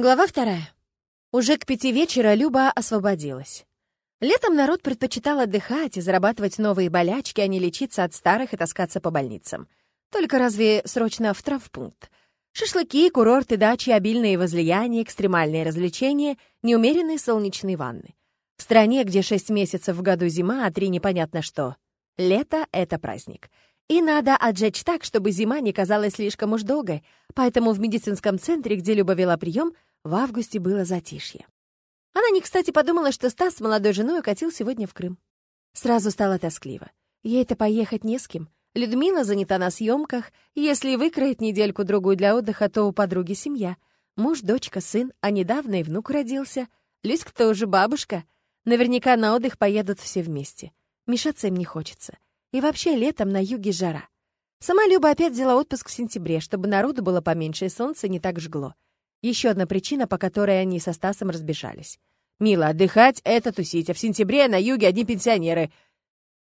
Глава вторая. Уже к пяти вечера Люба освободилась. Летом народ предпочитал отдыхать и зарабатывать новые болячки, а не лечиться от старых и таскаться по больницам. Только разве срочно в травпункт? Шашлыки, курорты, дачи, обильные возлияния, экстремальные развлечения, неумеренные солнечные ванны. В стране, где шесть месяцев в году зима, а три непонятно что. Лето — это праздник. И надо отжечь так, чтобы зима не казалась слишком уж долгой, поэтому в медицинском центре, где Люба вела прием, в августе было затишье. Она не кстати подумала, что Стас с молодой женой укатил сегодня в Крым. Сразу стало тоскливо. Ей-то поехать не с кем. Людмила занята на съемках, если выкроет недельку-другую для отдыха, то у подруги семья. Муж, дочка, сын, а недавно и внук родился. Люська тоже бабушка. Наверняка на отдых поедут все вместе. Мешаться им не хочется. И вообще летом на юге жара. Сама Люба опять взяла отпуск в сентябре, чтобы народу было поменьше и солнце не так жгло. Еще одна причина, по которой они со Стасом разбежались. «Мила, отдыхать — это тусить, а в сентябре на юге одни пенсионеры.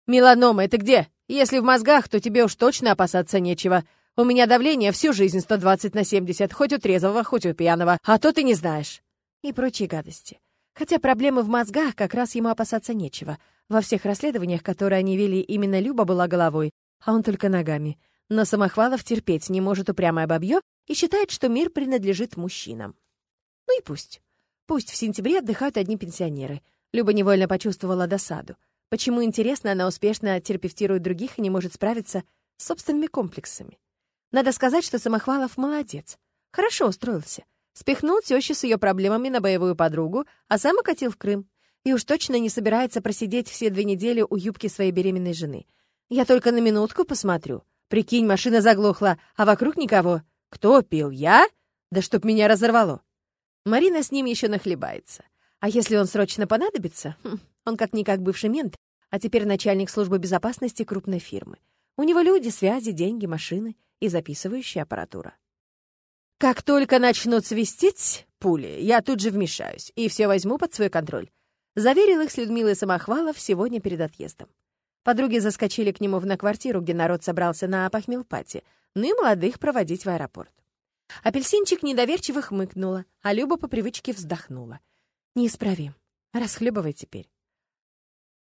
Меланома — это где? Если в мозгах, то тебе уж точно опасаться нечего. У меня давление всю жизнь 120 на 70, хоть у трезвого, хоть у пьяного, а то ты не знаешь». И прочие гадости. Хотя проблемы в мозгах как раз ему опасаться нечего. Во всех расследованиях, которые они вели, именно Люба была головой, а он только ногами. Но Самохвалов терпеть не может упрямое бабье и считает, что мир принадлежит мужчинам. Ну и пусть. Пусть в сентябре отдыхают одни пенсионеры. Люба невольно почувствовала досаду. Почему, интересно, она успешно терапевтирует других и не может справиться с собственными комплексами? Надо сказать, что Самохвалов молодец. Хорошо устроился. Спихнул тещу с ее проблемами на боевую подругу, а сам укатил в Крым. И уж точно не собирается просидеть все две недели у юбки своей беременной жены. Я только на минутку посмотрю. Прикинь, машина заглохла, а вокруг никого. Кто пил? Я? Да чтоб меня разорвало. Марина с ним еще нахлебается. А если он срочно понадобится? Хм, он как-никак бывший мент, а теперь начальник службы безопасности крупной фирмы. У него люди, связи, деньги, машины и записывающая аппаратура. Как только начнут свистеть пули, я тут же вмешаюсь и все возьму под свой контроль. Заверил их с Людмилой Самохвалов сегодня перед отъездом. Подруги заскочили к нему в на квартиру, где народ собрался на похмелпате, ну и молодых проводить в аэропорт. Апельсинчик недоверчиво хмыкнула, а Люба по привычке вздохнула. «Неисправим. Расхлебывай теперь».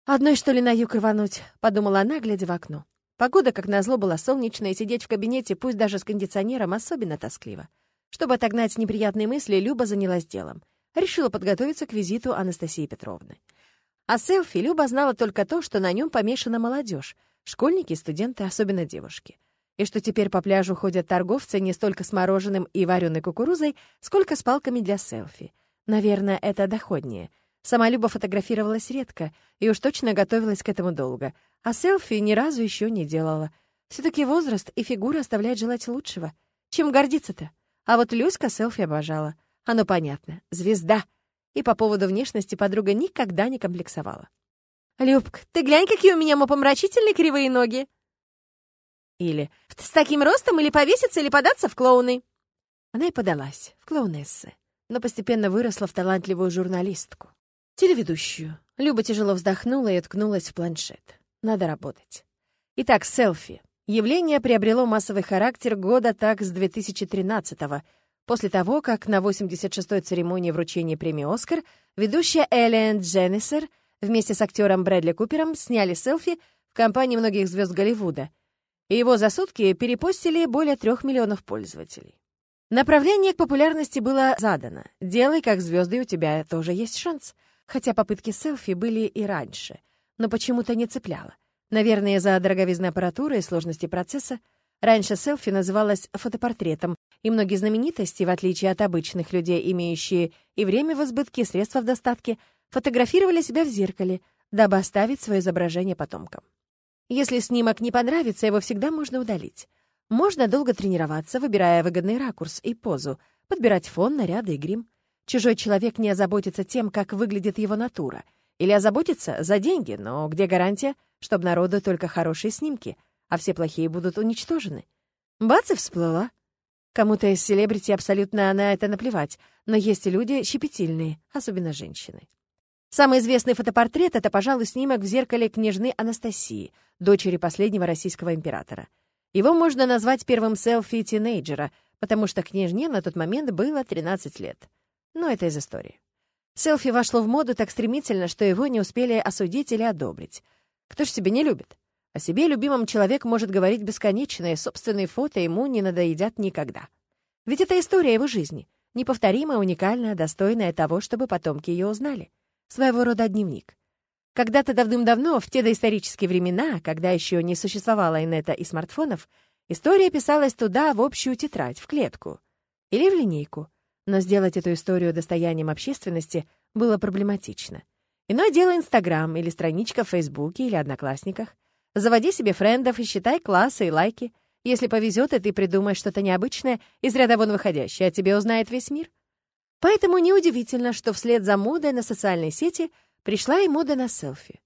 «Одной, что ли, на юг рвануть?» — подумала она, глядя в окно. Погода, как назло, была солнечная, и сидеть в кабинете, пусть даже с кондиционером, особенно тоскливо. Чтобы отогнать неприятные мысли, Люба занялась делом. Решила подготовиться к визиту Анастасии Петровны. А селфи Люба знала только то, что на нем помешана молодежь, школьники, студенты, особенно девушки и что теперь по пляжу ходят торговцы не столько с мороженым и вареной кукурузой, сколько с палками для селфи. Наверное, это доходнее. Сама Люба фотографировалась редко и уж точно готовилась к этому долго, а селфи ни разу еще не делала. Все-таки возраст и фигура оставляют желать лучшего. Чем гордиться-то? А вот Люська селфи обожала. Оно понятно. Звезда. И по поводу внешности подруга никогда не комплексовала. «Любка, ты глянь, какие у меня мопомрачительные кривые ноги!» Или «С таким ростом или повеситься, или податься в клоуны». Она и подалась в клоунессы, но постепенно выросла в талантливую журналистку. Телеведущую. Люба тяжело вздохнула и уткнулась в планшет. Надо работать. Итак, селфи. Явление приобрело массовый характер года так с 2013-го, после того, как на 86-й церемонии вручения премии «Оскар» ведущая Эллен Дженнисер вместе с актером Брэдли Купером сняли селфи в компании многих звезд Голливуда — и его за сутки перепостили более трех миллионов пользователей. Направление к популярности было задано. Делай, как звезды, у тебя тоже есть шанс. Хотя попытки селфи были и раньше, но почему-то не цепляло. Наверное, из-за дороговизны аппаратуры и сложности процесса. Раньше селфи называлось фотопортретом, и многие знаменитости, в отличие от обычных людей, имеющие и время в избытке, и средства в достатке, фотографировали себя в зеркале, дабы оставить свое изображение потомкам. Если снимок не понравится, его всегда можно удалить. Можно долго тренироваться, выбирая выгодный ракурс и позу, подбирать фон, наряды и грим. Чужой человек не озаботится тем, как выглядит его натура. Или озаботится за деньги, но где гарантия, что народу только хорошие снимки, а все плохие будут уничтожены? Бац и всплыла. Кому-то из селебрити абсолютно на это наплевать, но есть люди щепетильные, особенно женщины. Самый известный фотопортрет — это, пожалуй, снимок в зеркале княжны Анастасии, дочери последнего российского императора. Его можно назвать первым селфи тинейджера, потому что княжне на тот момент было 13 лет. Но это из истории. Селфи вошло в моду так стремительно, что его не успели осудить или одобрить. Кто ж себя не любит? О себе любимом человек может говорить бесконечно, и собственные фото ему не надоедят никогда. Ведь это история его жизни, неповторимая, уникальная, достойная того, чтобы потомки ее узнали. Своего рода дневник. Когда-то давным-давно, в те доисторические времена, когда еще не существовало инета и смартфонов, история писалась туда, в общую тетрадь, в клетку. Или в линейку. Но сделать эту историю достоянием общественности было проблематично. Иное дело Инстаграм или страничка в Фейсбуке или Одноклассниках. Заводи себе френдов и считай классы и лайки. Если повезет, и ты придумаешь что-то необычное, из ряда вон выходящее, а тебе узнает весь мир. Поэтому неудивительно, что вслед за модой на социальные сети пришла и мода на селфи.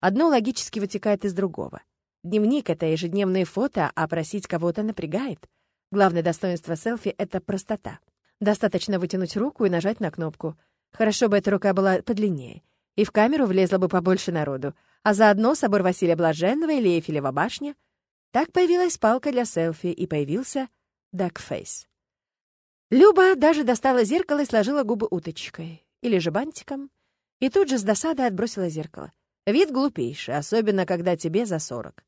Одно логически вытекает из другого. Дневник — это ежедневные фото, а просить кого-то напрягает. Главное достоинство селфи — это простота. Достаточно вытянуть руку и нажать на кнопку. Хорошо бы эта рука была подлиннее. И в камеру влезло бы побольше народу а заодно собор Василия Блаженного или Эйфелева башня. Так появилась палка для селфи, и появился дакфейс. Люба даже достала зеркало и сложила губы уточкой, или же бантиком, и тут же с досадой отбросила зеркало. Вид глупейший, особенно когда тебе за сорок.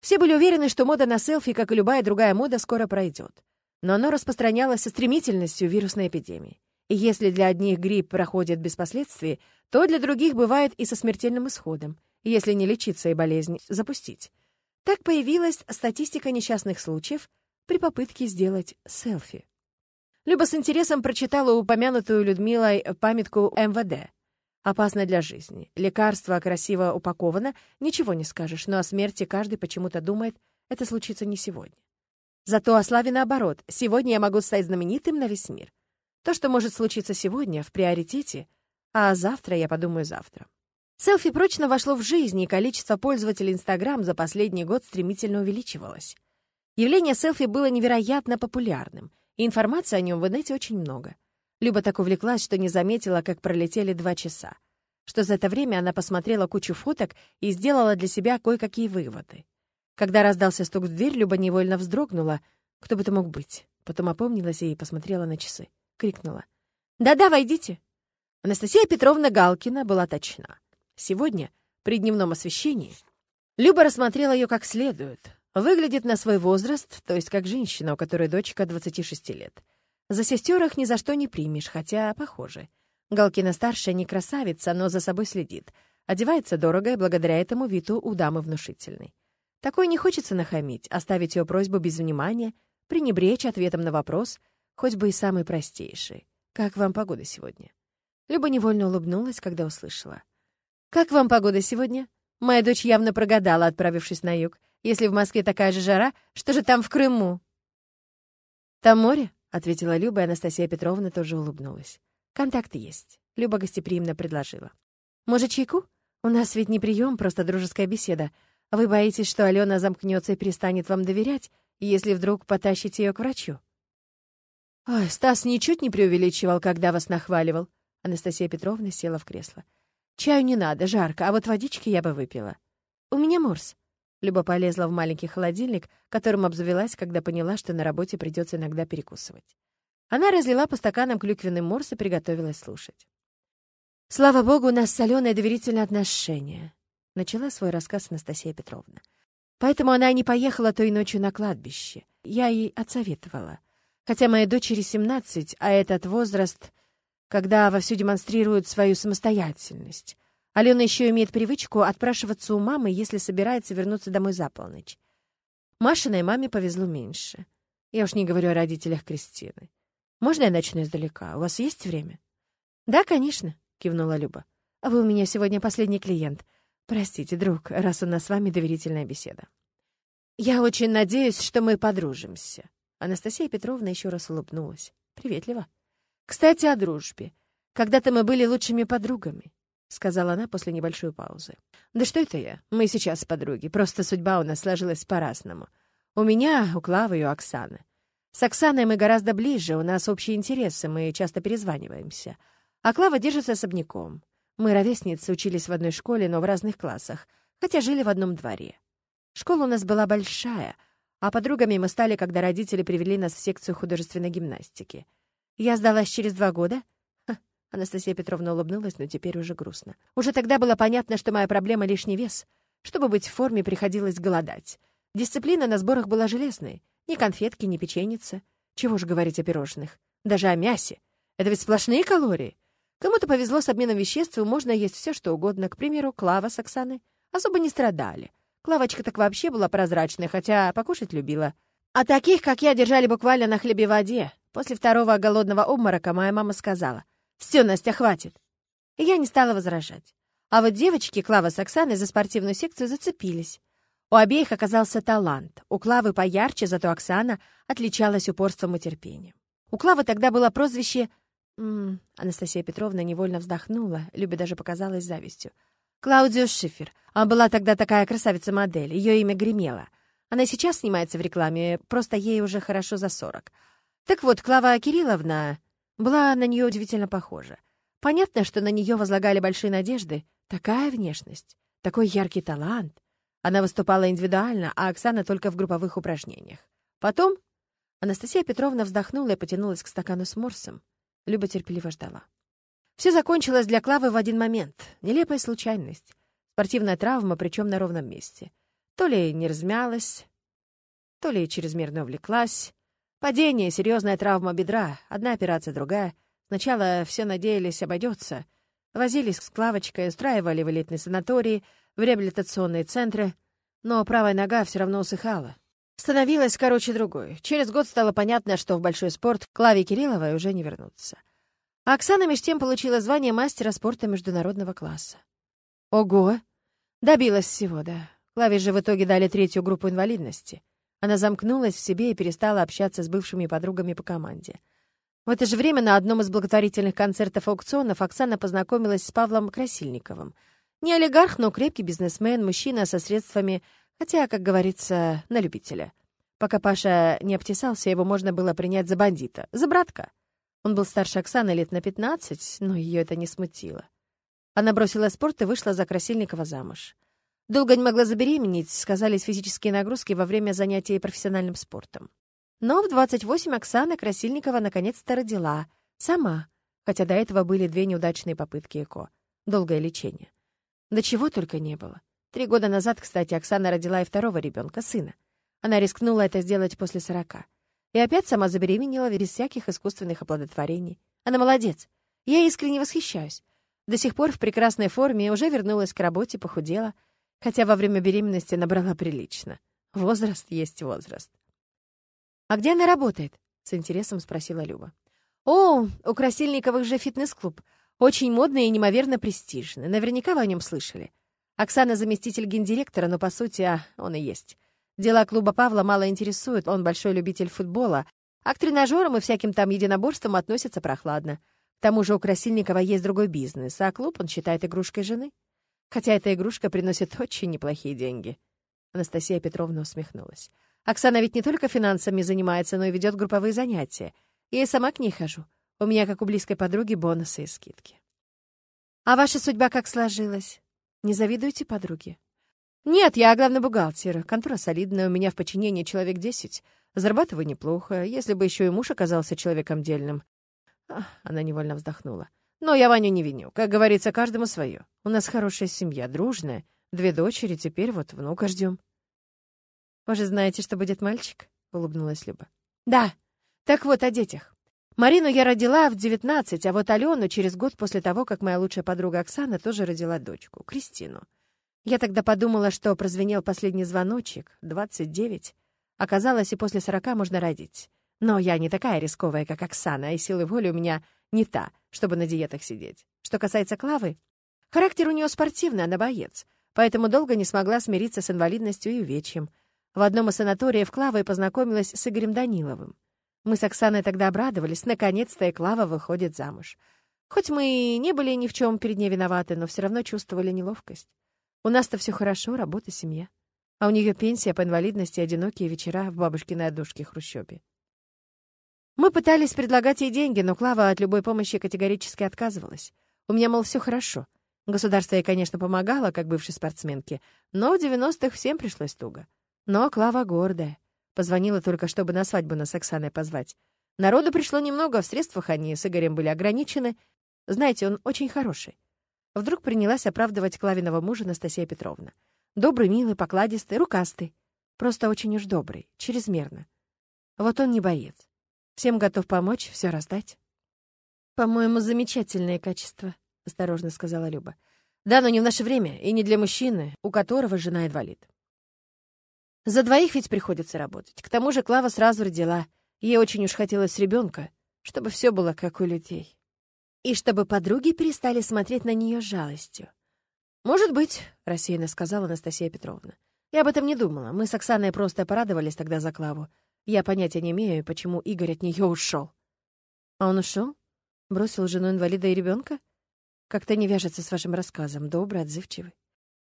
Все были уверены, что мода на селфи, как и любая другая мода, скоро пройдет. Но оно распространялось со стремительностью вирусной эпидемии. Если для одних грипп проходит без последствий, то для других бывает и со смертельным исходом если не лечиться и болезнь запустить. Так появилась статистика несчастных случаев при попытке сделать селфи. Люба с интересом прочитала упомянутую Людмилой памятку МВД. Опасно для жизни. Лекарство красиво упаковано, ничего не скажешь, но о смерти каждый почему-то думает, это случится не сегодня. Зато о славе наоборот. Сегодня я могу стать знаменитым на весь мир. То, что может случиться сегодня, в приоритете, а завтра я подумаю завтра. Селфи прочно вошло в жизнь, и количество пользователей Instagram за последний год стремительно увеличивалось. Явление селфи было невероятно популярным, и информации о нем в инете очень много. Люба так увлеклась, что не заметила, как пролетели два часа. Что за это время она посмотрела кучу фоток и сделала для себя кое-какие выводы. Когда раздался стук в дверь, Люба невольно вздрогнула. Кто бы это мог быть? Потом опомнилась и посмотрела на часы. Крикнула. «Да-да, войдите!» Анастасия Петровна Галкина была точна. Сегодня, при дневном освещении, Люба рассмотрела ее как следует. Выглядит на свой возраст, то есть как женщина, у которой дочка 26 лет. За сестер их ни за что не примешь, хотя похоже. Галкина-старшая не красавица, но за собой следит. Одевается дорого, и благодаря этому виду у дамы внушительный. Такой не хочется нахамить, оставить ее просьбу без внимания, пренебречь ответом на вопрос, хоть бы и самый простейший. «Как вам погода сегодня?» Люба невольно улыбнулась, когда услышала. «Как вам погода сегодня?» Моя дочь явно прогадала, отправившись на юг. Если в Москве такая же жара, что же там в Крыму? «Там море?» — ответила Люба, и Анастасия Петровна тоже улыбнулась. «Контакты есть», — Люба гостеприимно предложила. «Может, чайку? У нас ведь не прием, просто дружеская беседа. Вы боитесь, что Алена замкнется и перестанет вам доверять, если вдруг потащите ее к врачу?» «Ой, Стас ничуть не преувеличивал, когда вас нахваливал». Анастасия Петровна села в кресло. Чаю не надо, жарко, а вот водички я бы выпила. У меня морс. Люба полезла в маленький холодильник, которым обзавелась, когда поняла, что на работе придется иногда перекусывать. Она разлила по стаканам клюквенный морс и приготовилась слушать. «Слава богу, у нас соленое доверительное отношение», — начала свой рассказ Анастасия Петровна. «Поэтому она и не поехала той ночью на кладбище. Я ей отсоветовала. Хотя моей дочери 17, а этот возраст когда вовсю демонстрирует свою самостоятельность. Алена еще имеет привычку отпрашиваться у мамы, если собирается вернуться домой за полночь. Машиной маме повезло меньше. Я уж не говорю о родителях Кристины. Можно я начну издалека? У вас есть время? Да, конечно, кивнула Люба. А вы у меня сегодня последний клиент. Простите, друг, раз у нас с вами доверительная беседа. Я очень надеюсь, что мы подружимся. Анастасия Петровна еще раз улыбнулась. Приветливо. «Кстати, о дружбе. Когда-то мы были лучшими подругами», — сказала она после небольшой паузы. «Да что это я? Мы сейчас подруги. Просто судьба у нас сложилась по-разному. У меня, у Клавы и у Оксаны. С Оксаной мы гораздо ближе, у нас общие интересы, мы часто перезваниваемся. А Клава держится особняком. Мы, ровесницы, учились в одной школе, но в разных классах, хотя жили в одном дворе. Школа у нас была большая, а подругами мы стали, когда родители привели нас в секцию художественной гимнастики — я сдалась через два года. Анастасия Петровна улыбнулась, но теперь уже грустно. Уже тогда было понятно, что моя проблема — лишний вес. Чтобы быть в форме, приходилось голодать. Дисциплина на сборах была железной. Ни конфетки, ни печеница. Чего же говорить о пирожных? Даже о мясе. Это ведь сплошные калории. Кому-то повезло с обменом веществ, и можно есть все, что угодно. К примеру, Клава с Оксаной особо не страдали. Клавочка так вообще была прозрачной, хотя покушать любила. А таких, как я, держали буквально на хлебе воде. После второго голодного обморока моя мама сказала, «Все, Настя, хватит». И я не стала возражать. А вот девочки, Клава с Оксаной, за спортивную секцию зацепились. У обеих оказался талант. У Клавы поярче, зато Оксана отличалась упорством и терпением. У Клавы тогда было прозвище М -м, Анастасия Петровна невольно вздохнула, Любе даже показалась завистью. Клаудио Шифер. Она была тогда такая красавица-модель, ее имя гремело. Она сейчас снимается в рекламе, просто ей уже хорошо за сорок. Так вот, Клава Кирилловна была на нее удивительно похожа. Понятно, что на нее возлагали большие надежды. Такая внешность, такой яркий талант. Она выступала индивидуально, а Оксана только в групповых упражнениях. Потом Анастасия Петровна вздохнула и потянулась к стакану с морсом. Люба терпеливо ждала. Все закончилось для Клавы в один момент. Нелепая случайность. Спортивная травма, причем на ровном месте. То ли не размялась, то ли чрезмерно увлеклась. Падение, серьезная травма бедра, одна операция, другая. Сначала все надеялись, обойдется. Возились с Клавочкой, устраивали в элитный санатории, в реабилитационные центры. Но правая нога все равно усыхала. Становилась короче другой. Через год стало понятно, что в большой спорт Клаве Кирилловой уже не вернуться. А Оксана меж тем получила звание мастера спорта международного класса. Ого! Добилась всего, да. Клаве же в итоге дали третью группу инвалидности. Она замкнулась в себе и перестала общаться с бывшими подругами по команде. В это же время на одном из благотворительных концертов аукционов Оксана познакомилась с Павлом Красильниковым. Не олигарх, но крепкий бизнесмен, мужчина со средствами Хотя, как говорится, на любителя. Пока Паша не обтесался, его можно было принять за бандита, за братка. Он был старше Оксаны лет на 15, но ее это не смутило. Она бросила спорт и вышла за Красильникова замуж. Долго не могла забеременеть, сказались физические нагрузки во время занятий профессиональным спортом. Но в 28 Оксана Красильникова наконец-то родила. Сама. Хотя до этого были две неудачные попытки ЭКО. Долгое лечение. До чего только не было. Три года назад, кстати, Оксана родила и второго ребенка, сына. Она рискнула это сделать после сорока. И опять сама забеременела без всяких искусственных оплодотворений. Она молодец. Я искренне восхищаюсь. До сих пор в прекрасной форме уже вернулась к работе, похудела, хотя во время беременности набрала прилично. Возраст есть возраст. «А где она работает?» — с интересом спросила Люба. «О, у Красильниковых же фитнес-клуб. Очень модный и неимоверно престижный. Наверняка вы о нем слышали. Оксана заместитель гендиректора, но, по сути, а, он и есть. Дела клуба Павла мало интересуют, он большой любитель футбола, а к тренажерам и всяким там единоборствам относится прохладно. К тому же у Красильникова есть другой бизнес, а клуб он считает игрушкой жены. Хотя эта игрушка приносит очень неплохие деньги. Анастасия Петровна усмехнулась. Оксана ведь не только финансами занимается, но и ведет групповые занятия. Я сама к ней хожу. У меня, как у близкой подруги, бонусы и скидки. А ваша судьба как сложилась? Не завидуете подруге? Нет, я главный бухгалтер. Контора солидная, у меня в подчинении человек десять. Зарабатываю неплохо, если бы еще и муж оказался человеком дельным. Ах, она невольно вздохнула. Но я Ваню не виню. Как говорится, каждому свое. У нас хорошая семья, дружная. Две дочери, теперь вот внука ждем. Вы же знаете, что будет мальчик? Улыбнулась Люба. Да. Так вот, о детях. Марину я родила в 19, а вот Алену через год после того, как моя лучшая подруга Оксана тоже родила дочку, Кристину. Я тогда подумала, что прозвенел последний звоночек, 29. Оказалось, и после 40 можно родить. Но я не такая рисковая, как Оксана, и силы воли у меня не та, чтобы на диетах сидеть. Что касается Клавы, характер у нее спортивный, она боец, поэтому долго не смогла смириться с инвалидностью и увечьем. В одном из санаториев Клавы познакомилась с Игорем Даниловым. Мы с Оксаной тогда обрадовались, наконец-то и Клава выходит замуж. Хоть мы и не были ни в чем перед ней виноваты, но все равно чувствовали неловкость. У нас-то все хорошо, работа, семья. А у нее пенсия по инвалидности одинокие вечера в бабушкиной однушке хрущебе. Мы пытались предлагать ей деньги, но Клава от любой помощи категорически отказывалась. У меня, мол, все хорошо. Государство ей, конечно, помогало, как бывшей спортсменке, но в 90-х всем пришлось туго. Но Клава гордая. Позвонила только, чтобы на свадьбу нас Оксаной позвать. Народу пришло немного, в средствах они с Игорем были ограничены, Знаете, он очень хороший. Вдруг принялась оправдывать Клавиного мужа Анастасия Петровна. Добрый, милый, покладистый, рукастый. Просто очень уж добрый, чрезмерно. Вот он не боец. Всем готов помочь, все раздать. «По-моему, замечательные качества», — осторожно сказала Люба. «Да, но не в наше время, и не для мужчины, у которого жена инвалид. За двоих ведь приходится работать. К тому же Клава сразу родила. Ей очень уж хотелось ребенка, чтобы все было как у людей. И чтобы подруги перестали смотреть на нее жалостью. «Может быть», — рассеянно сказала Анастасия Петровна. «Я об этом не думала. Мы с Оксаной просто порадовались тогда за Клаву. Я понятия не имею, почему Игорь от нее ушел». «А он ушел? Бросил жену инвалида и ребенка? Как-то не вяжется с вашим рассказом. Добрый, отзывчивый».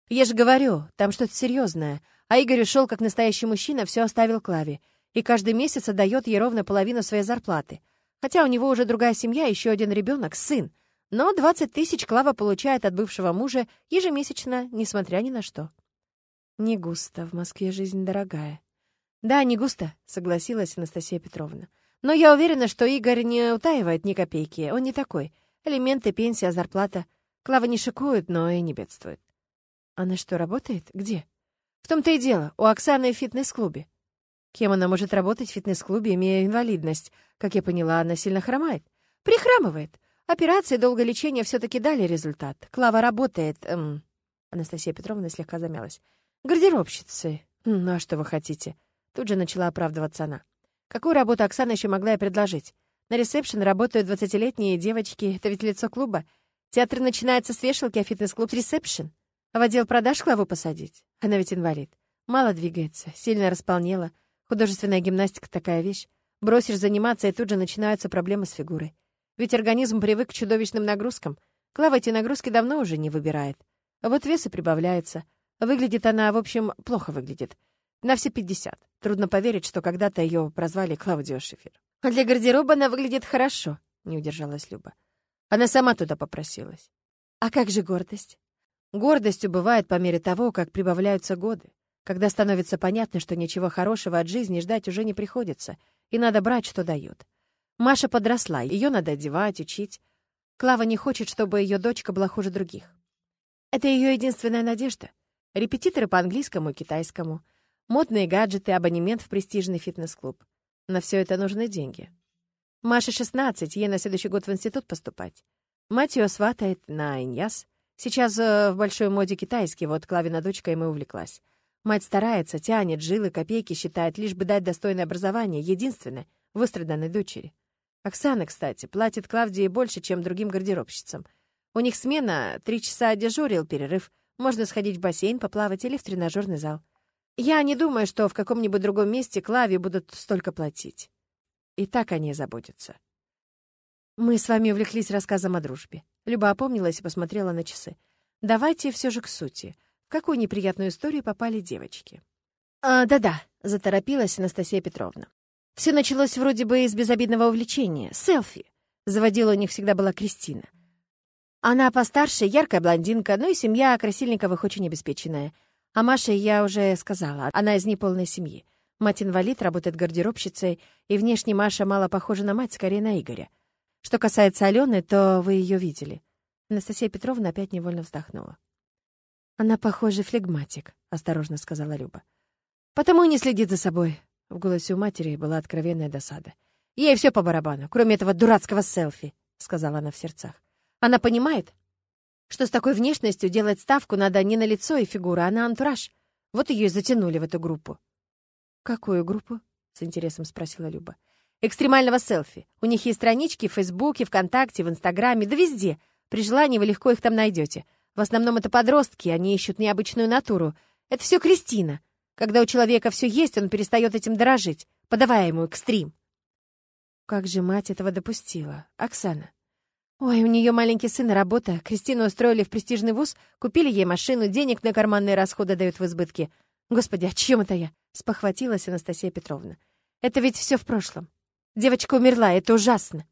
«Я же говорю, там что-то серьезное. А Игорь ушел как настоящий мужчина, все оставил Клаве. И каждый месяц отдает ей ровно половину своей зарплаты. Хотя у него уже другая семья, еще один ребенок, сын. Но 20 тысяч Клава получает от бывшего мужа ежемесячно, несмотря ни на что. Не густо, в Москве жизнь дорогая. Да, не густо, согласилась Анастасия Петровна. Но я уверена, что Игорь не утаивает ни копейки, он не такой. Элементы, пенсия, зарплата. Клава не шикует, но и не бедствует. Она что, работает? Где? В том-то и дело, у Оксаны в фитнес-клубе. Кем она может работать в фитнес-клубе, имея инвалидность? Как я поняла, она сильно хромает. Прихрамывает. Операции долгое лечение все-таки дали результат. Клава работает... Эм... Анастасия Петровна слегка замялась. Гардеробщицей. Ну, а что вы хотите? Тут же начала оправдываться она. Какую работу Оксана еще могла ей предложить? На ресепшн работают двадцатилетние девочки. Это ведь лицо клуба. Театр начинается с вешалки, а фитнес-клуб — ресепшн. В отдел продаж Клаву посадить? Она ведь инвалид. Мало двигается, сильно располнела. Художественная гимнастика — такая вещь. Бросишь заниматься, и тут же начинаются проблемы с фигурой. Ведь организм привык к чудовищным нагрузкам. Клава эти нагрузки давно уже не выбирает. А вот вес и прибавляется. Выглядит она, в общем, плохо выглядит. На все пятьдесят. Трудно поверить, что когда-то ее прозвали Клаудио Шифер. А для гардероба она выглядит хорошо, не удержалась Люба. Она сама туда попросилась. А как же гордость? Гордость убывает по мере того, как прибавляются годы, когда становится понятно, что ничего хорошего от жизни ждать уже не приходится, и надо брать, что дают. Маша подросла, ее надо одевать, учить. Клава не хочет, чтобы ее дочка была хуже других. Это ее единственная надежда. Репетиторы по английскому и китайскому, модные гаджеты, абонемент в престижный фитнес-клуб. На все это нужны деньги. Маше 16, ей на следующий год в институт поступать. Мать ее сватает на Иньяс — Сейчас э, в большой моде китайский, вот Клавина дочка им и увлеклась. Мать старается, тянет, жилы, копейки считает, лишь бы дать достойное образование, единственное, выстраданной дочери. Оксана, кстати, платит Клавдии больше, чем другим гардеробщицам. У них смена, три часа дежурил, перерыв. Можно сходить в бассейн, поплавать или в тренажерный зал. Я не думаю, что в каком-нибудь другом месте Клаве будут столько платить. И так они заботятся. Мы с вами увлеклись рассказом о дружбе. Люба опомнилась и посмотрела на часы. Давайте все же к сути. Какую неприятную историю попали девочки? А, да-да, заторопилась Анастасия Петровна. Все началось вроде бы из безобидного увлечения — селфи. Заводила у них всегда была Кристина. Она постарше, яркая блондинка, ну и семья Красильниковых очень обеспеченная. А Маша, я уже сказала, она из неполной семьи. Мать-инвалид, работает гардеробщицей, и внешне Маша мало похожа на мать, скорее на Игоря. Что касается Алены, то вы ее видели. Анастасия Петровна опять невольно вздохнула. Она, похоже, флегматик, осторожно сказала Люба. Потому и не следит за собой. В голосе у матери была откровенная досада. Ей все по барабану, кроме этого дурацкого селфи, сказала она в сердцах. Она понимает, что с такой внешностью делать ставку надо не на лицо и фигуру, а на антураж. Вот ее и затянули в эту группу. «Какую группу?» — с интересом спросила Люба экстремального селфи. У них есть странички в Фейсбуке, ВКонтакте, в Инстаграме, да везде. При желании вы легко их там найдете. В основном это подростки, они ищут необычную натуру. Это все Кристина. Когда у человека все есть, он перестает этим дорожить, подавая ему экстрим. Как же мать этого допустила? Оксана. Ой, у нее маленький сын работа. Кристину устроили в престижный вуз, купили ей машину, денег на карманные расходы дают в избытке. Господи, о чем это я? Спохватилась Анастасия Петровна. Это ведь все в прошлом. Девочка умерла, это ужасно.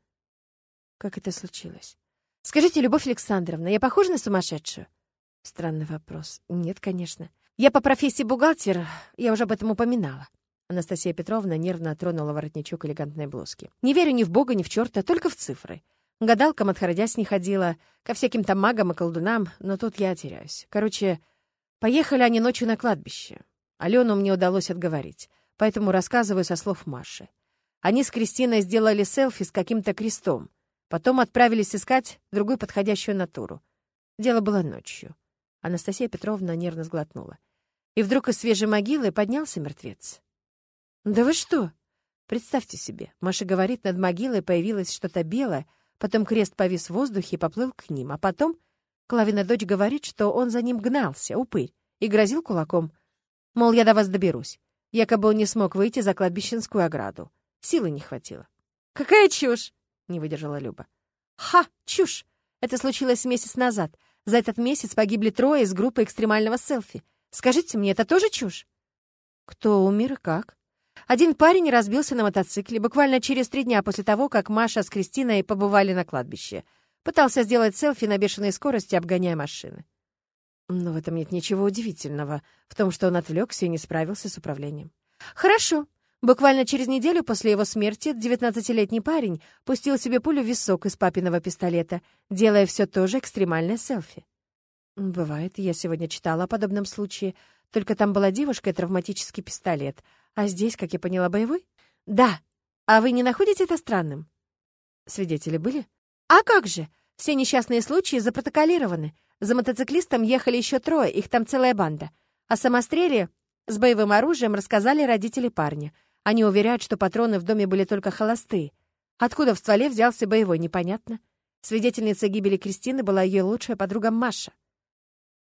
Как это случилось? Скажите, Любовь Александровна, я похожа на сумасшедшую? Странный вопрос. Нет, конечно. Я по профессии бухгалтер, я уже об этом упоминала. Анастасия Петровна нервно тронула воротничок элегантной блузки. Не верю ни в Бога, ни в черта, только в цифры. Гадалкам отродясь не ходила, ко всяким там магам и колдунам, но тут я теряюсь. Короче, поехали они ночью на кладбище. Алену мне удалось отговорить, поэтому рассказываю со слов Маши. Они с Кристиной сделали селфи с каким-то крестом, потом отправились искать другую подходящую натуру. Дело было ночью. Анастасия Петровна нервно сглотнула. И вдруг из свежей могилы поднялся мертвец. «Да вы что?» Представьте себе, Маша говорит, над могилой появилось что-то белое, потом крест повис в воздухе и поплыл к ним, а потом Клавина дочь говорит, что он за ним гнался, упырь, и грозил кулаком. Мол, я до вас доберусь. Якобы он не смог выйти за кладбищенскую ограду. Силы не хватило. «Какая чушь!» — не выдержала Люба. «Ха! Чушь! Это случилось месяц назад. За этот месяц погибли трое из группы экстремального селфи. Скажите мне, это тоже чушь?» «Кто умер и как?» Один парень разбился на мотоцикле буквально через три дня после того, как Маша с Кристиной побывали на кладбище. Пытался сделать селфи на бешеной скорости, обгоняя машины. Но в этом нет ничего удивительного, в том, что он отвлекся и не справился с управлением. «Хорошо. Буквально через неделю после его смерти девятнадцатилетний парень пустил себе пулю в висок из папиного пистолета, делая все то же экстремальное селфи. Бывает, я сегодня читала о подобном случае, только там была девушка и травматический пистолет, а здесь, как я поняла, боевой? Да. А вы не находите это странным? Свидетели были? А как же? Все несчастные случаи запротоколированы. За мотоциклистом ехали еще трое, их там целая банда. О самостреле с боевым оружием рассказали родители парня. Они уверяют, что патроны в доме были только холостые. Откуда в стволе взялся боевой, непонятно. Свидетельницей гибели Кристины была ее лучшая подруга Маша.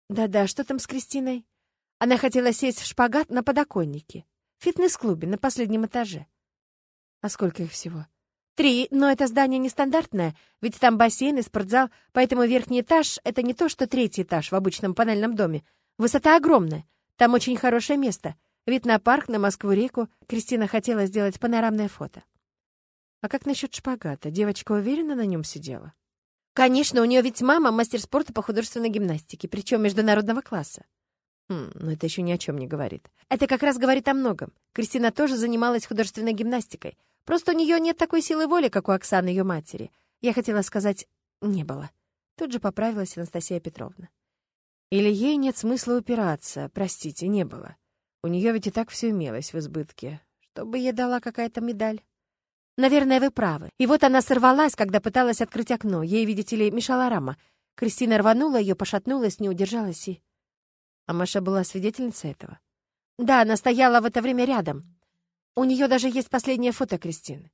Да-да, что там с Кристиной? Она хотела сесть в шпагат на подоконнике. В фитнес-клубе на последнем этаже. А сколько их всего? Три, но это здание нестандартное, ведь там бассейн и спортзал, поэтому верхний этаж — это не то, что третий этаж в обычном панельном доме. Высота огромная, там очень хорошее место. Вид на парк, на Москву-реку. Кристина хотела сделать панорамное фото. А как насчет шпагата? Девочка уверенно на нем сидела? Конечно, у нее ведь мама мастер спорта по художественной гимнастике, причем международного класса. Хм, но это еще ни о чем не говорит. Это как раз говорит о многом. Кристина тоже занималась художественной гимнастикой — Просто у нее нет такой силы воли, как у Оксаны, ее матери. Я хотела сказать, не было. Тут же поправилась Анастасия Петровна. Или ей нет смысла упираться, простите, не было. У нее ведь и так все имелось в избытке. Чтобы ей дала какая-то медаль. Наверное, вы правы. И вот она сорвалась, когда пыталась открыть окно. Ей, видите ли, мешала рама. Кристина рванула ее, пошатнулась, не удержалась и... А Маша была свидетельницей этого? Да, она стояла в это время рядом. У нее даже есть последнее фото Кристины.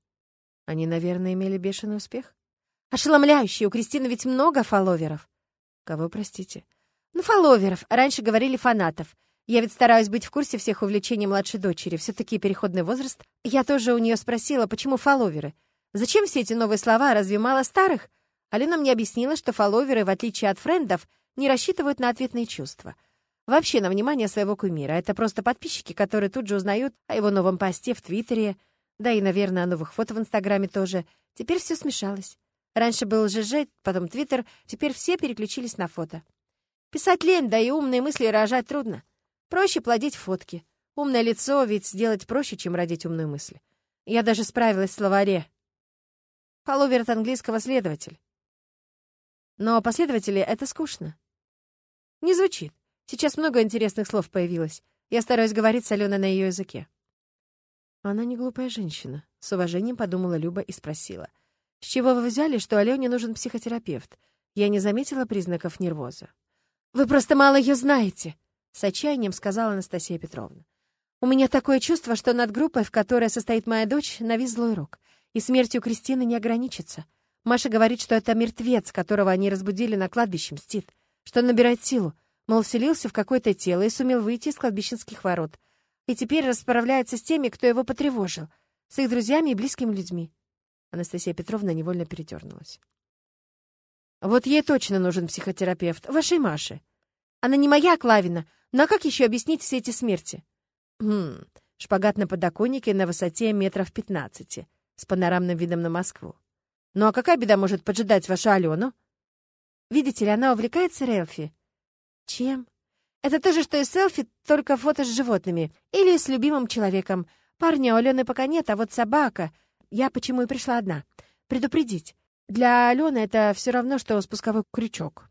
Они, наверное, имели бешеный успех? Ошеломляющий, у Кристины ведь много фолловеров. Кого, простите? Ну, фолловеров. Раньше говорили фанатов. Я ведь стараюсь быть в курсе всех увлечений младшей дочери. Все-таки переходный возраст. Я тоже у нее спросила, почему фолловеры? Зачем все эти новые слова? Разве мало старых? Алина мне объяснила, что фолловеры, в отличие от френдов, не рассчитывают на ответные чувства — Вообще на внимание своего кумира. Это просто подписчики, которые тут же узнают о его новом посте в Твиттере, да и, наверное, о новых фото в Инстаграме тоже. Теперь все смешалось. Раньше был ЖЖ, потом Твиттер, теперь все переключились на фото. Писать лень, да и умные мысли рожать трудно. Проще плодить фотки. Умное лицо ведь сделать проще, чем родить умную мысль. Я даже справилась в словаре. Фолловер от английского следователь. Но последователи — это скучно. Не звучит. Сейчас много интересных слов появилось. Я стараюсь говорить с Аленой на ее языке». Она не глупая женщина. С уважением подумала Люба и спросила. «С чего вы взяли, что Алене нужен психотерапевт? Я не заметила признаков нервоза». «Вы просто мало ее знаете», — с отчаянием сказала Анастасия Петровна. «У меня такое чувство, что над группой, в которой состоит моя дочь, навис злой рок. И смертью Кристины не ограничится. Маша говорит, что это мертвец, которого они разбудили на кладбище, мстит, что набирает силу, Мол, вселился в какое-то тело и сумел выйти из кладбищенских ворот. И теперь расправляется с теми, кто его потревожил, с их друзьями и близкими людьми. Анастасия Петровна невольно передернулась. Вот ей точно нужен психотерапевт, вашей Маше. Она не моя Клавина, но как еще объяснить все эти смерти? Хм, шпагат на подоконнике на высоте метров пятнадцати, с панорамным видом на Москву. Ну а какая беда может поджидать вашу Алену? Видите ли, она увлекается Релфи. Чем? Это то же, что и селфи, только фото с животными. Или с любимым человеком. Парня у Алены пока нет, а вот собака. Я почему и пришла одна. Предупредить. Для Алены это все равно, что спусковой крючок.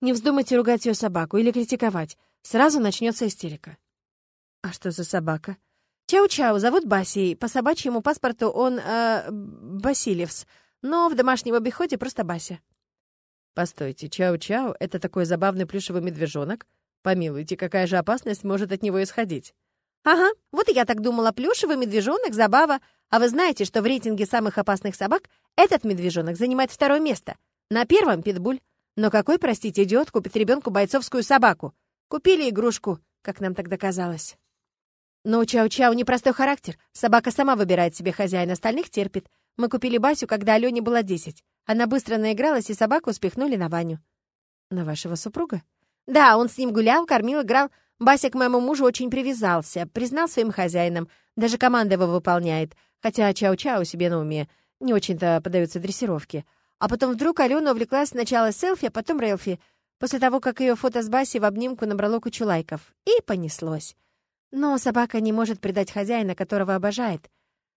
Не вздумайте ругать ее собаку или критиковать. Сразу начнется истерика. А что за собака? Чау-чау, зовут Басей. По собачьему паспорту он э, Басилевс, но в домашнем обиходе просто Бася. Постойте, Чау-Чау — это такой забавный плюшевый медвежонок? Помилуйте, какая же опасность может от него исходить? Ага, вот и я так думала, плюшевый медвежонок, забава. А вы знаете, что в рейтинге самых опасных собак этот медвежонок занимает второе место? На первом — питбуль. Но какой, простите, идиот купит ребенку бойцовскую собаку? Купили игрушку, как нам тогда казалось. Но у Чау-Чау непростой характер. Собака сама выбирает себе хозяина, остальных терпит. Мы купили Басю, когда Алене было десять. Она быстро наигралась, и собаку спихнули на Ваню. На вашего супруга? Да, он с ним гулял, кормил, играл. Бася к моему мужу очень привязался, признал своим хозяином, даже команды его выполняет, хотя Чау-Чау себе на уме, не очень-то подается дрессировке. А потом вдруг Алена увлеклась сначала селфи, а потом релфи, после того, как ее фото с Басей в обнимку набрало кучу лайков. И понеслось. Но собака не может предать хозяина, которого обожает.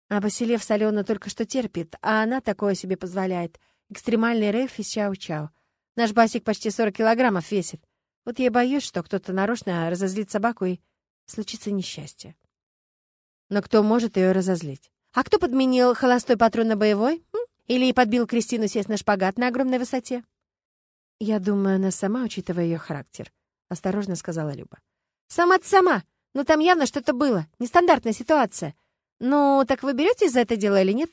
А Басилев с Алену только что терпит, а она такое себе позволяет — Экстремальный рейф из чау-чау. Наш басик почти 40 килограммов весит. Вот я боюсь, что кто-то нарочно разозлит собаку и случится несчастье. Но кто может ее разозлить? А кто подменил холостой патрон на боевой? Или подбил Кристину сесть на шпагат на огромной высоте? Я думаю, она сама, учитывая ее характер, — осторожно сказала Люба. Сама-то сама. Но там явно что-то было. Нестандартная ситуация. Ну, так вы беретесь за это дело или нет?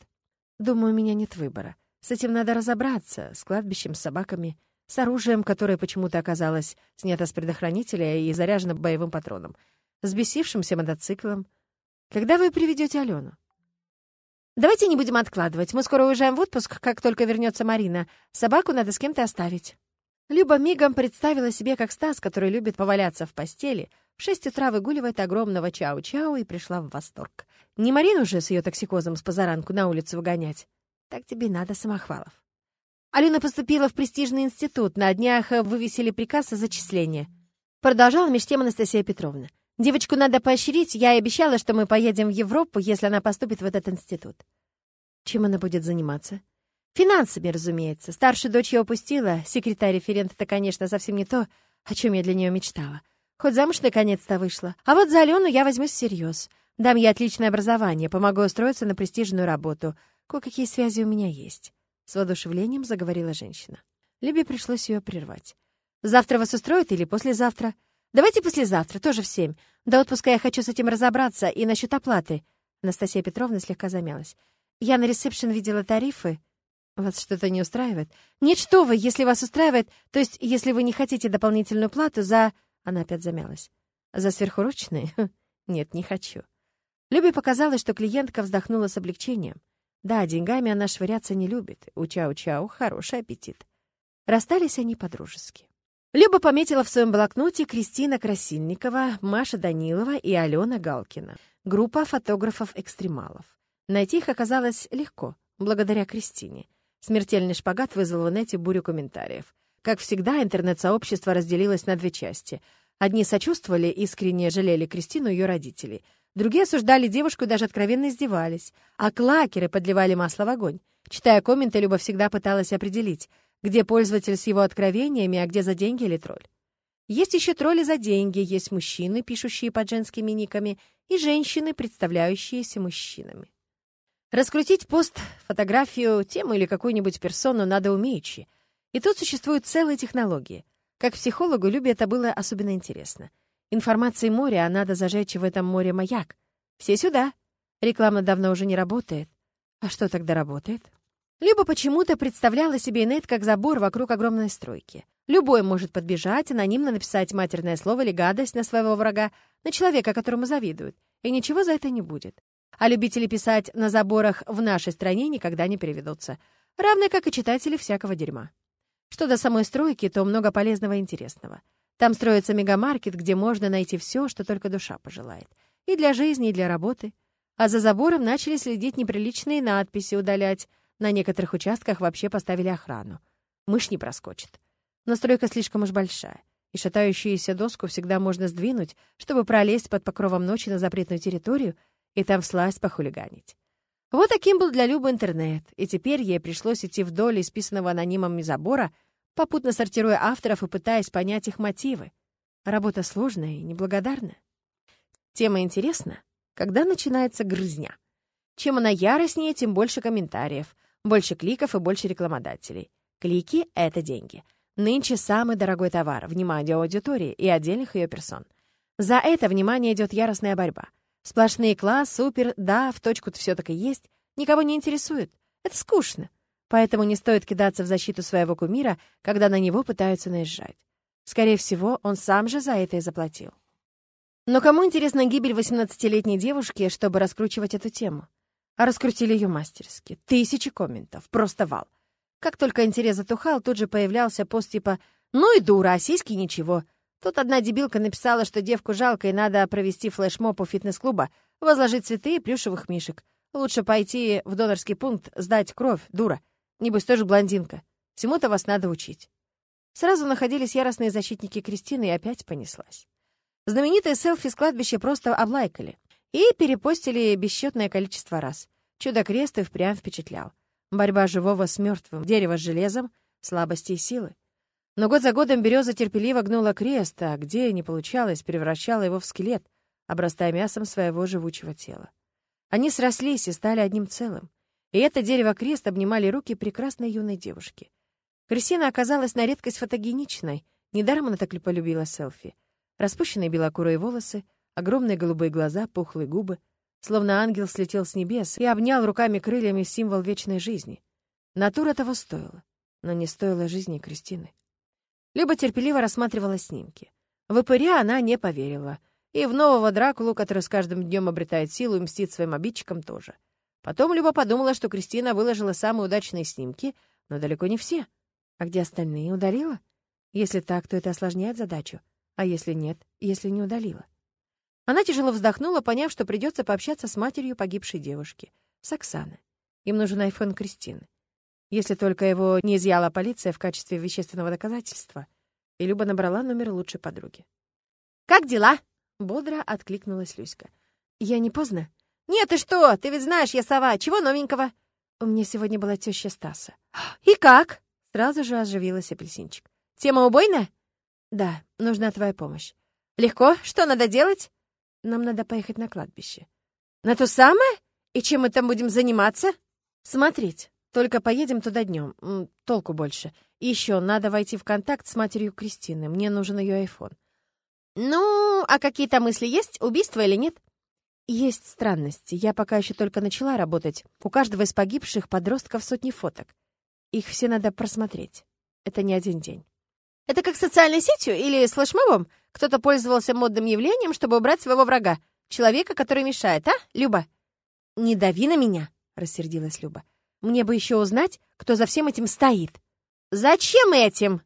Думаю, у меня нет выбора. С этим надо разобраться, с кладбищем, с собаками, с оружием, которое почему-то оказалось снято с предохранителя и заряжено боевым патроном, с бесившимся мотоциклом. Когда вы приведете Алену? Давайте не будем откладывать. Мы скоро уезжаем в отпуск, как только вернется Марина. Собаку надо с кем-то оставить. Люба мигом представила себе, как Стас, который любит поваляться в постели, в шесть утра выгуливает огромного чау-чау и пришла в восторг. Не Марину же с ее токсикозом с позаранку на улицу выгонять. Так тебе надо, Самохвалов. Алена поступила в престижный институт. На днях вывесили приказ о зачислении. Продолжала меж Анастасия Петровна. Девочку надо поощрить. Я и обещала, что мы поедем в Европу, если она поступит в этот институт. Чем она будет заниматься? Финансами, разумеется. Старшую дочь я упустила. Секретарь-референт — это, конечно, совсем не то, о чем я для нее мечтала. Хоть замуж наконец-то вышла. А вот за Алену я возьмусь всерьез. Дам ей отличное образование, помогу устроиться на престижную работу — Кое-какие связи у меня есть», — с воодушевлением заговорила женщина. Любе пришлось ее прервать. «Завтра вас устроит или послезавтра?» «Давайте послезавтра, тоже в семь. До отпуска я хочу с этим разобраться. И насчет оплаты». Анастасия Петровна слегка замялась. «Я на ресепшн видела тарифы. Вас что-то не устраивает?» «Нет, что вы, если вас устраивает, то есть если вы не хотите дополнительную плату за...» Она опять замялась. «За сверхурочные? Нет, не хочу». Любе показалось, что клиентка вздохнула с облегчением. Да, деньгами она швыряться не любит. У Чау-Чау хороший аппетит. Расстались они по-дружески. Люба пометила в своем блокноте Кристина Красильникова, Маша Данилова и Алена Галкина. Группа фотографов-экстремалов. Найти их оказалось легко, благодаря Кристине. Смертельный шпагат вызвал в инете бурю комментариев. Как всегда, интернет-сообщество разделилось на две части. Одни сочувствовали, искренне жалели Кристину и ее родителей — Другие осуждали девушку и даже откровенно издевались. А клакеры подливали масло в огонь. Читая комменты, Люба всегда пыталась определить, где пользователь с его откровениями, а где за деньги или тролль. Есть еще тролли за деньги, есть мужчины, пишущие под женскими никами, и женщины, представляющиеся мужчинами. Раскрутить пост, фотографию, тему или какую-нибудь персону надо умеючи. И тут существуют целые технологии. Как психологу Любе это было особенно интересно — Информации море, а надо зажечь в этом море маяк. Все сюда. Реклама давно уже не работает. А что тогда работает? Люба почему-то представляла себе инет как забор вокруг огромной стройки. Любой может подбежать, анонимно написать матерное слово или гадость на своего врага, на человека, которому завидуют, и ничего за это не будет. А любители писать на заборах в нашей стране никогда не переведутся, равно как и читатели всякого дерьма. Что до самой стройки, то много полезного и интересного — там строится мегамаркет, где можно найти все, что только душа пожелает. И для жизни, и для работы. А за забором начали следить неприличные надписи, удалять. На некоторых участках вообще поставили охрану. Мышь не проскочит. Но стройка слишком уж большая, и шатающуюся доску всегда можно сдвинуть, чтобы пролезть под покровом ночи на запретную территорию и там всласть похулиганить. Вот таким был для Любы интернет, и теперь ей пришлось идти вдоль исписанного анонимами забора, попутно сортируя авторов и пытаясь понять их мотивы. Работа сложная и неблагодарная. Тема интересна, когда начинается грызня. Чем она яростнее, тем больше комментариев, больше кликов и больше рекламодателей. Клики — это деньги. Нынче самый дорогой товар — внимание аудитории и отдельных ее персон. За это внимание идет яростная борьба. Сплошные класс, супер, да, в точку-то все так и есть. Никого не интересует. Это скучно. Поэтому не стоит кидаться в защиту своего кумира, когда на него пытаются наезжать. Скорее всего, он сам же за это и заплатил. Но кому интересна гибель 18-летней девушки, чтобы раскручивать эту тему? А раскрутили ее мастерски. Тысячи комментов. Просто вал. Как только интерес затухал, тут же появлялся пост типа «Ну и дура, а сиськи ничего». Тут одна дебилка написала, что девку жалко и надо провести флешмоб у фитнес-клуба, возложить цветы и плюшевых мишек. Лучше пойти в донорский пункт, сдать кровь, дура. Небось, тоже блондинка. Всему-то вас надо учить. Сразу находились яростные защитники Кристины, и опять понеслась. Знаменитые селфи с кладбища просто облайкали и перепостили бесчетное количество раз. Чудо-крест и впрямь впечатлял. Борьба живого с мертвым, дерево с железом, слабости и силы. Но год за годом береза терпеливо гнула крест, а где не получалось, превращала его в скелет, обрастая мясом своего живучего тела. Они срослись и стали одним целым. И это дерево-крест обнимали руки прекрасной юной девушки. Кристина оказалась на редкость фотогеничной, недаром она так полюбила селфи. Распущенные белокурые волосы, огромные голубые глаза, пухлые губы. Словно ангел слетел с небес и обнял руками-крыльями символ вечной жизни. Натура того стоила, но не стоила жизни Кристины. Люба терпеливо рассматривала снимки. В упыря она не поверила. И в нового Дракулу, который с каждым днем обретает силу и мстит своим обидчикам, тоже. Потом Люба подумала, что Кристина выложила самые удачные снимки, но далеко не все. А где остальные, удалила? Если так, то это осложняет задачу. А если нет, если не удалила? Она тяжело вздохнула, поняв, что придется пообщаться с матерью погибшей девушки, с Оксаной. Им нужен айфон Кристины. Если только его не изъяла полиция в качестве вещественного доказательства. И Люба набрала номер лучшей подруги. «Как дела?» — бодро откликнулась Люська. «Я не поздно?» «Нет, ты что? Ты ведь знаешь, я сова. Чего новенького?» «У меня сегодня была теща Стаса». «И как?» — сразу же оживилась апельсинчик. «Тема убойная?» «Да, нужна твоя помощь». «Легко? Что надо делать?» «Нам надо поехать на кладбище». «На то самое? И чем мы там будем заниматься?» «Смотреть. Только поедем туда днем. Толку больше. И еще надо войти в контакт с матерью Кристины. Мне нужен ее айфон». «Ну, а какие-то мысли есть? Убийство или нет?» «Есть странности. Я пока еще только начала работать. У каждого из погибших подростков сотни фоток. Их все надо просмотреть. Это не один день». Это как социальной сетью или с флешмобом? Кто-то пользовался модным явлением, чтобы убрать своего врага, человека, который мешает, а, Люба? Не дави на меня, рассердилась Люба. Мне бы еще узнать, кто за всем этим стоит. Зачем этим?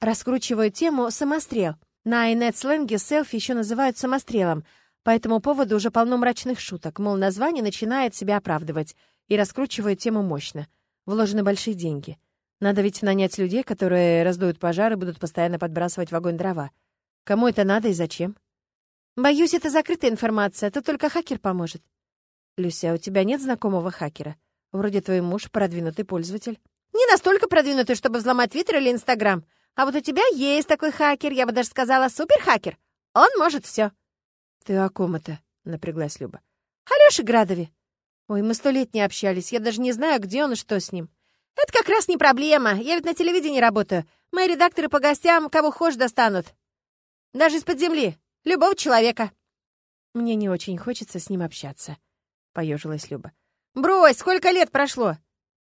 Раскручиваю тему «самострел». На инет-сленге селфи еще называют самострелом. По этому поводу уже полно мрачных шуток, мол, название начинает себя оправдывать, и раскручивают тему мощно. Вложены большие деньги. Надо ведь нанять людей, которые раздуют пожар и будут постоянно подбрасывать в огонь дрова. Кому это надо и зачем? Боюсь, это закрытая информация, тут только хакер поможет. Люся, у тебя нет знакомого хакера? Вроде твой муж продвинутый пользователь. Не настолько продвинутый, чтобы взломать Твиттер или Инстаграм. А вот у тебя есть такой хакер, я бы даже сказала, суперхакер. Он может все. Ты о ком это? Напряглась Люба. Алёше Градове. Ой, мы сто лет не общались, я даже не знаю, где он и что с ним. «Это как раз не проблема. Я ведь на телевидении работаю. Мои редакторы по гостям кого хочешь достанут. Даже из-под земли. Любого человека». «Мне не очень хочется с ним общаться», — поежилась Люба. «Брось, сколько лет прошло?»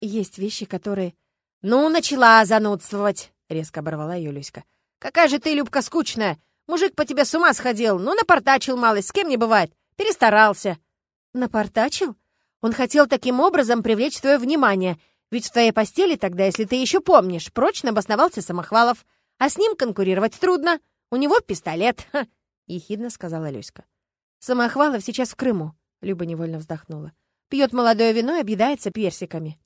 «Есть вещи, которые...» «Ну, начала занудствовать», — резко оборвала ее Люська. «Какая же ты, Любка, скучная! Мужик по тебе с ума сходил, ну, напортачил малость, с кем не бывает. Перестарался». «Напортачил? Он хотел таким образом привлечь твое внимание ведь в твоей постели тогда, если ты еще помнишь, прочно обосновался Самохвалов. А с ним конкурировать трудно. У него пистолет. Ха, — ехидно сказала Люська. Самохвалов сейчас в Крыму. Люба невольно вздохнула. Пьет молодое вино и объедается персиками.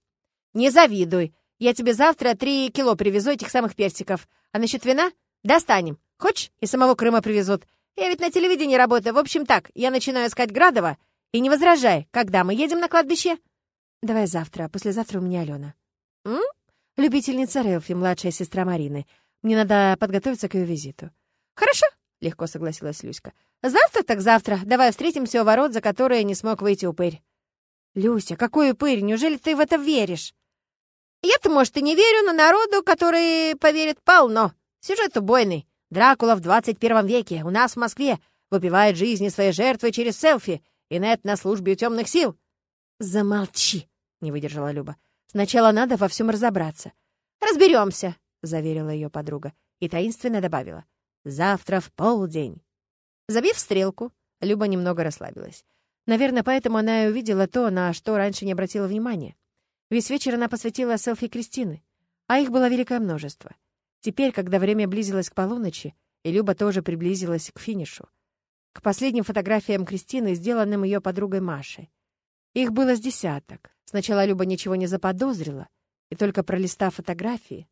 Не завидуй. Я тебе завтра три кило привезу этих самых персиков. А насчет вина? Достанем. Хочешь? И самого Крыма привезут. Я ведь на телевидении работаю. В общем так, я начинаю искать Градова. И не возражай, когда мы едем на кладбище? Давай завтра, а послезавтра у меня Алена. М? Любительница Релфи, младшая сестра Марины. Мне надо подготовиться к ее визиту. Хорошо, легко согласилась Люська. Завтра так завтра. Давай встретимся у ворот, за которые не смог выйти упырь. Люся, какой упырь? Неужели ты в это веришь? Я-то, может, и не верю, но народу, который поверит, полно. Сюжет убойный. Дракула в 21 веке, у нас в Москве, выпивает жизни своей жертвы через селфи. Инет на службе у темных сил. Замолчи, не выдержала Люба. Сначала надо во всем разобраться. Разберемся, заверила ее подруга и таинственно добавила. Завтра в полдень. Забив стрелку, Люба немного расслабилась. Наверное, поэтому она и увидела то, на что раньше не обратила внимания. Весь вечер она посвятила селфи Кристины, а их было великое множество. Теперь, когда время близилось к полуночи, и Люба тоже приблизилась к финишу, к последним фотографиям Кристины, сделанным ее подругой Машей. Их было с десяток. Сначала Люба ничего не заподозрила, и только пролистав фотографии,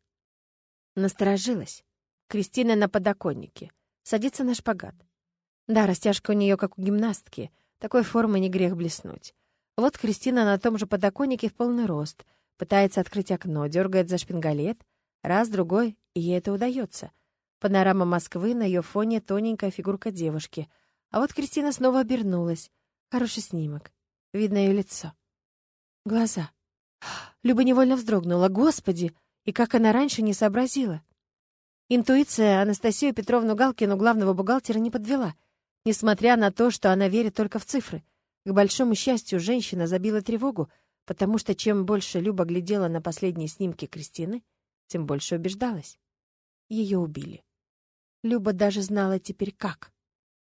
насторожилась. Кристина на подоконнике, садится на шпагат. Да, растяжка у нее как у гимнастки, такой формы не грех блеснуть. Вот Кристина на том же подоконнике в полный рост, пытается открыть окно, дергает за шпингалет, раз, другой, и ей это удается. Панорама Москвы, на ее фоне тоненькая фигурка девушки. А вот Кристина снова обернулась. Хороший снимок. Видно ее лицо. Глаза. Люба невольно вздрогнула. Господи! И как она раньше не сообразила? Интуиция Анастасию Петровну Галкину, главного бухгалтера, не подвела — Несмотря на то, что она верит только в цифры. К большому счастью, женщина забила тревогу, потому что чем больше Люба глядела на последние снимки Кристины, тем больше убеждалась. Ее убили. Люба даже знала теперь как.